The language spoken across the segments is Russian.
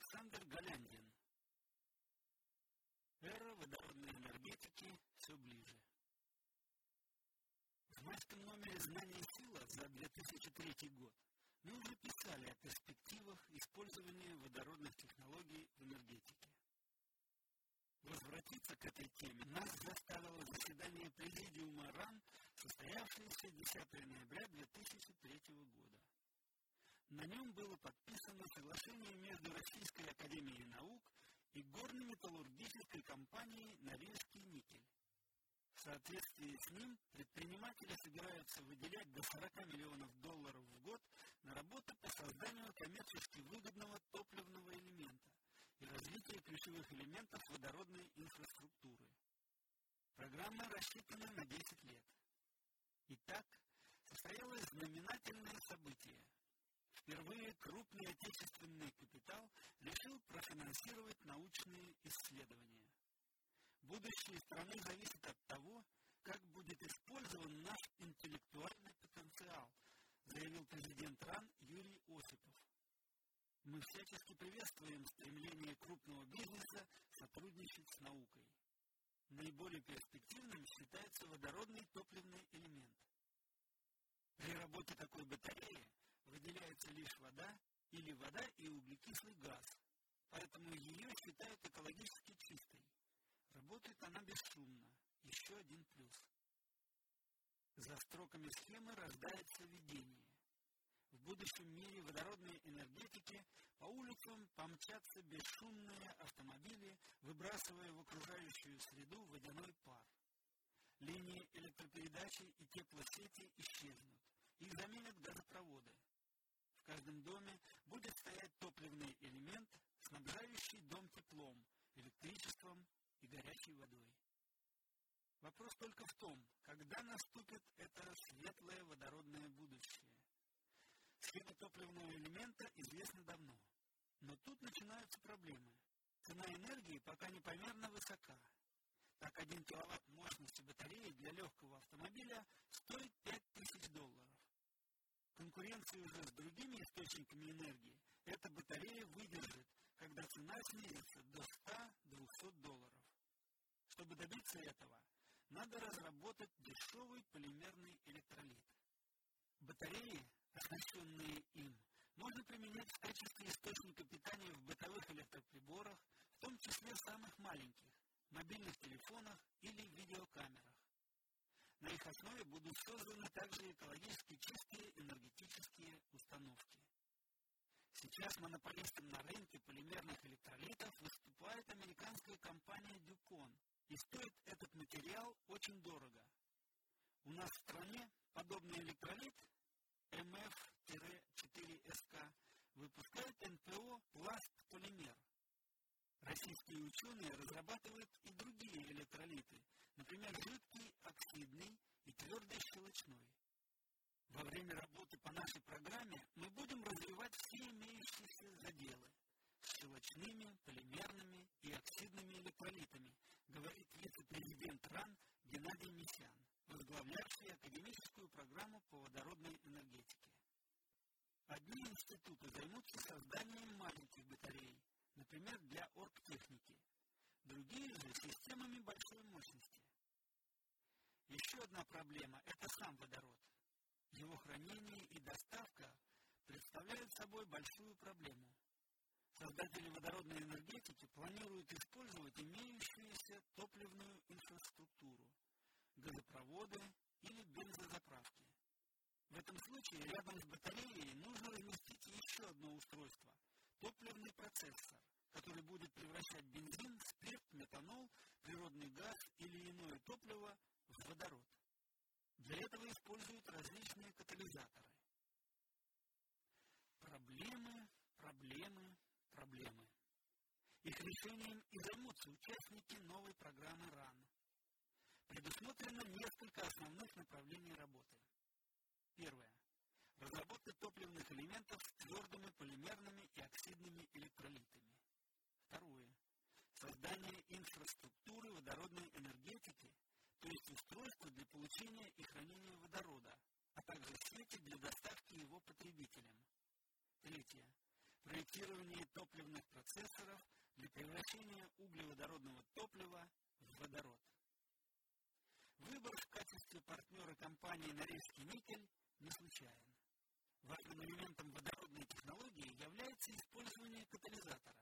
Александр Голяндин. Эра водородной энергетики все ближе. В майском номере «Знание и сила» за 2003 год мы уже писали о перспективах использования водородных технологий в энергетике. Возвратиться к этой теме нас заставило заседание Президиума РАН, состоявшееся 10 ноября 2003 года. На нем было подписано соглашение между Российской Академией Наук и горно-металлургической компанией «Норильский никель». В соответствии с ним предприниматели собираются выделять до 40 миллионов долларов в год на работы по созданию коммерчески выгодного топливного элемента и развитие ключевых элементов водородной инфраструктуры. Программа рассчитана на 10 лет. Итак, состоялось знаменательное событие – Впервые крупный отечественный капитал решил профинансировать научные исследования. Будущее страны зависит от того, как будет использован наш интеллектуальный потенциал, заявил президент РАН Юрий Осипов. Мы всячески приветствуем стремление крупного бизнеса сотрудничать с наукой. Наиболее перспективным считается водородный топливный элемент. При работе такой батареи выделяется лишь вода или вода и углекислый газ, поэтому ее считают экологически чистой. Работает она бесшумно. Еще один плюс. За строками схемы рождается видение. В будущем мире водородной энергетики по улицам помчатся бесшумные автомобили, выбрасывая в окружающую среду водяной пар. Линии электропередачи и теплосети исчезнут. Их заменят газопроводы каждом доме будет стоять топливный элемент, снабжающий дом теплом, электричеством и горячей водой. Вопрос только в том, когда наступит это светлое водородное будущее. Схема топливного элемента известна давно. Но тут начинаются проблемы. Цена энергии пока непомерно высока. Так, 1 киловатт мощности батареи для легкого автомобиля стоит 5000 долларов конкуренции уже источниками энергии, эта батарея выдержит, когда цена снизится до 100-200 долларов. Чтобы добиться этого, надо разработать дешевый полимерный электролит. Батареи, оснащенные им, можно применять в качестве источника питания в бытовых электроприборах, в том числе самых маленьких, мобильных телефонах или видеокамерах. На их основе будут созданы также экологически чистые энергетические установки. Сейчас монополистом на рынке полимерных электролитов выступает американская компания Дюкон, и стоит этот материал очень дорого. У нас в стране подобный электролит МФ-4СК выпускает НПО «Пласт-полимер». Российские ученые разрабатывают и другие электролиты, например, жидкий оксидный и твердый щелочной. Во время работы нашей программе мы будем развивать все имеющиеся заделы с щелочными, полимерными и оксидными электролитами, говорит вице-президент РАН Геннадий Мисян, возглавлявший академическую программу по водородной энергетике. Одни институты займутся созданием маленьких батарей, например, для оргтехники, другие же системами большой мощности. Еще одна проблема – это сам водород. Его хранение и доставка представляют собой большую проблему. Создатели водородной энергетики планируют использовать имеющуюся топливную инфраструктуру, газопроводы или бензозаправки. В этом случае рядом с батареей нужно разместить еще одно устройство – топливный процессор, который будет превращать бензин, спирт, метанол, природный газ или иное топливо в водород. Для этого используют различные катализаторы. Проблемы, проблемы, проблемы. Их решением и займутся участники новой программы РАН. Предусмотрено несколько основных направлений работы. Первое. Разработка топливных элементов с твердыми полимерными и оксидными электролитами. Второе. Создание инфраструктуры водородной энергетики то есть устройство для получения и хранения водорода, а также сети для доставки его потребителям. Третье. Проектирование топливных процессоров для превращения углеводородного топлива в водород. Выбор в качестве партнера компании «Норильский никель» не случайен. Важным элементом водородной технологии является использование катализатора.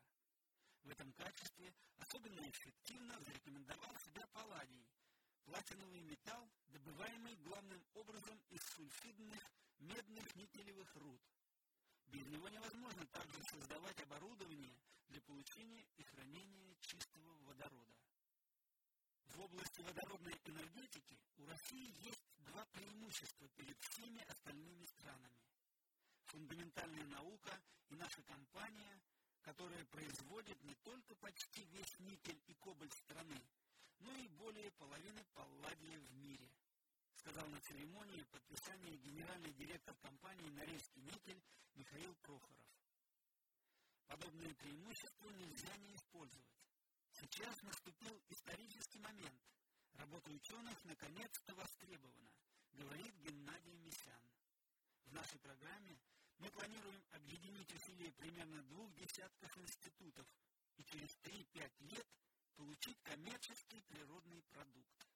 В этом качестве особенно эффективно зарекомендовал себя палладий, платиновый металл, добываемый главным образом из сульфидных медных никелевых руд. Без него невозможно также создавать оборудование для получения и хранения чистого водорода. В области водородной энергетики у России есть два преимущества перед всеми остальными странами. Фундаментальная наука и наша компания, которая производит не только почти весь никель и кобальт страны, но и более половины палладия в мире, сказал на церемонии подписания генеральный директор компании «Норильский никель» Михаил Прохоров. Подобные преимущества нельзя не использовать. Сейчас наступил исторический момент. Работа ученых наконец-то востребована, говорит Геннадий Месян. В нашей программе мы планируем объединить усилия примерно двух десятков институтов и через 3-5 лет получить коммерческий природный продукт.